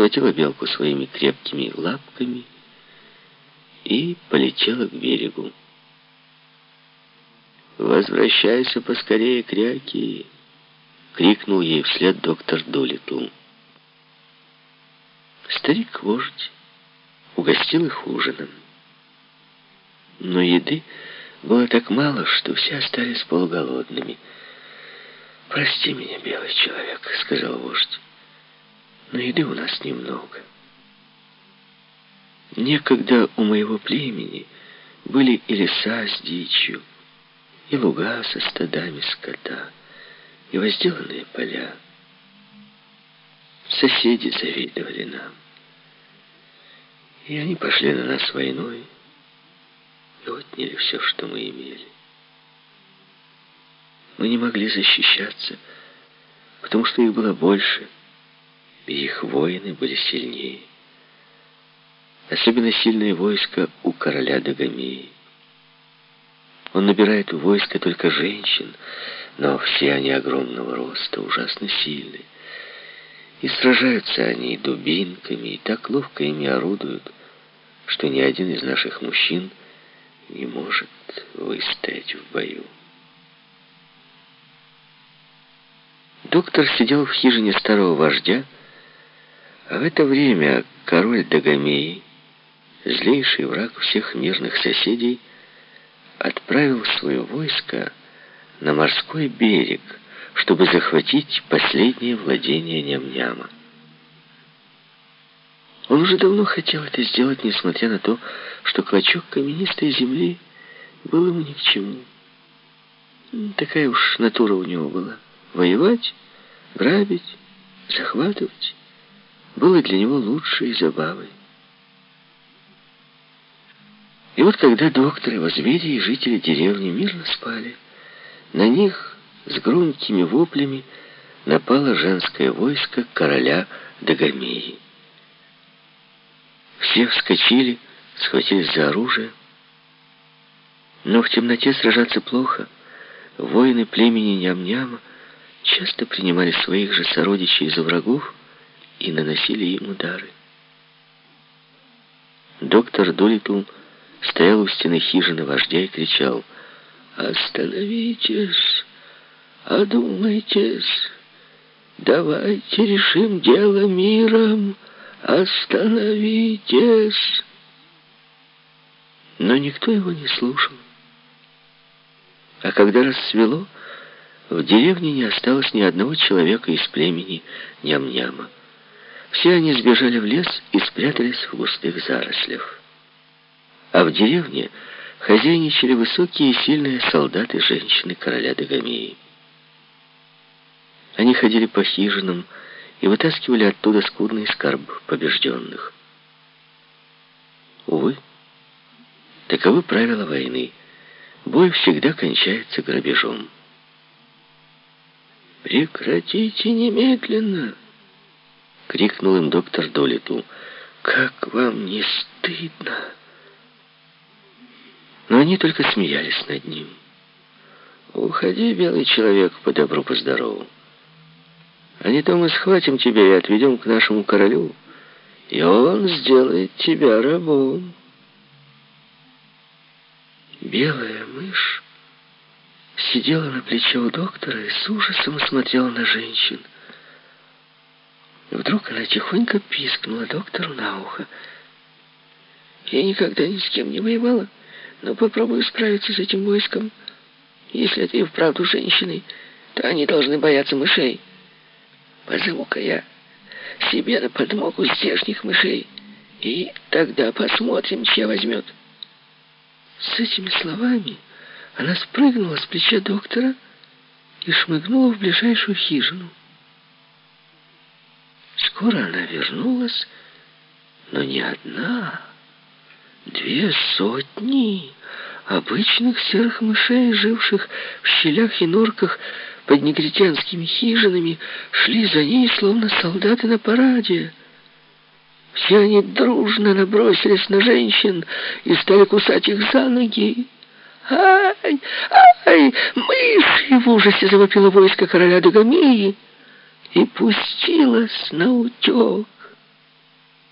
схватила белку своими крепкими лапками и полетела к берегу. «Возвращайся поскорее, кряки!» — крикнул ей вслед доктор Дулитл. Старик-вождь угостил их ужином. Но еды было так мало, что все остались полуголодными. «Прости меня, белый человек», — сказал вождь, — «но еды у нас немного». Некогда у моего племени были и леса с дичью, и луга со стадами скота, и возделанные поля. Соседи завидовали нам. И они пошли на нас войной и отняли все, что мы имели. Мы не могли защищаться, потому что их было больше, и их воины были сильнее. Особенно сильное войско у короля Дагомеи. Он набирает войско только женщин, но все они огромного роста, ужасно сильные. И сражаются они дубинками, и так ловко ими орудуют, что ни один из наших мужчин не может выстоять в бою. Доктор сидел в хижине старого вождя, а в это время король Дагомеи, злейший враг всех мирных соседей, отправил свое войско на морской берег, чтобы захватить последнее владение Ням-Няма. Он уже давно хотел это сделать, несмотря на то, что клочок каменистой земли был ему ни к чему. Такая уж натура у него была. Воевать, грабить, захватывать было для него лучшей забавой. И вот когда доктор, его звери и жители деревни мирно спали, на них с громкими воплями напало женское войско короля Дагомеи. Все вскочили, схватились за оружие. Но в темноте сражаться плохо. Воины племени Ням-Няма часто принимали своих же сородичей за врагов и наносили им удары. Доктор Дулитл стоял у стены хижины вождя и кричал «Остановитесь! Одумайтесь! Давайте решим дело миром! Остановитесь!» Но никто его не слушал. А когда рассвело, в деревне не осталось ни одного человека из племени Ням-Няма. Все они сбежали в лес и спрятались в густых зарослях. А в деревне хозяйничали высокие и сильные солдаты женщины короля Дагомеи. Они ходили по хижинам и вытаскивали оттуда скудный скарб побежденных. Увы, таковы правила войны. Бой всегда кончается грабежом. «Прекратите немедленно!» — крикнул им доктор Долитл. «Как вам не стыдно!» Но они только смеялись над ним. «Уходи, белый человек, по добру, по здорову. А не то мы схватим тебя и отведем к нашему королю, и он сделает тебя рабом». Белая мышь сидела на плече у доктора и с ужасом смотрела на женщин. Вдруг она тихонько пискнула доктору на ухо. «Я никогда ни с кем не воевала, но попробую справиться с этим войском. Если и вправду женщины, то они должны бояться мышей. Позову-ка я себе на подмогу здешних мышей, и тогда посмотрим, чья возьмет». С этими словами она спрыгнула с плеча доктора и шмыгнула в ближайшую хижину. Скоро она вернулась, но не одна. Две сотни обычных серых мышей, живших в щелях и норках под негритянскими хижинами, шли за ней, словно солдаты на параде. Все они дружно набросились на женщин и стали кусать их за ноги. «Ай! Ай! Мыши!» — в ужасе завопило войско короля Дагомеи и пустилось на утек.